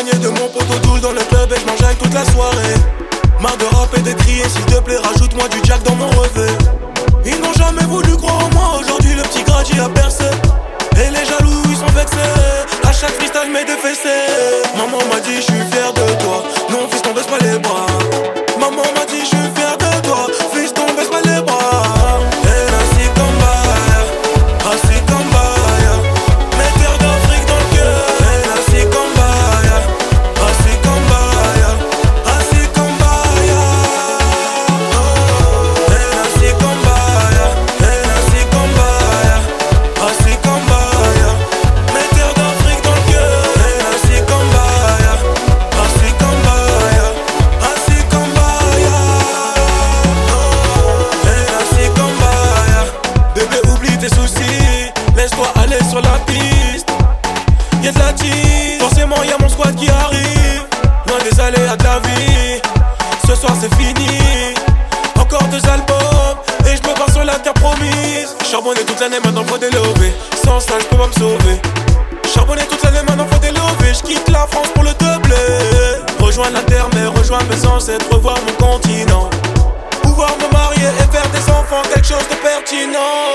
De mon poteau doule dans le club et je mange avec toute la soirée. Marre de rap et de crier, s'il te plaît, rajoute-moi du jack dans mon revêt. Ils n'ont jamais voulu croire en moi, aujourd'hui le petit gradi a percé. Et les jaloux, ils sont vexés. À chaque freestyle, je mets des fessées. Maman m'a dit, je suis fier de toi. Qui arrive. Loin des aléas de la vie. Ce soir c'est fini. Encore deux albums et je me barre sur la terre promise. Charbonner toute l'année, maintenant faut délever. Sans ça, je peux pas me sauver. Charbonner toute l'année, maintenant faut délever. Je quitte la France pour le doublé. Rejoindre la terre, mais rejoindre mes ancêtres, revoir mon continent. Pouvoir me marier et faire des enfants, quelque chose de pertinent.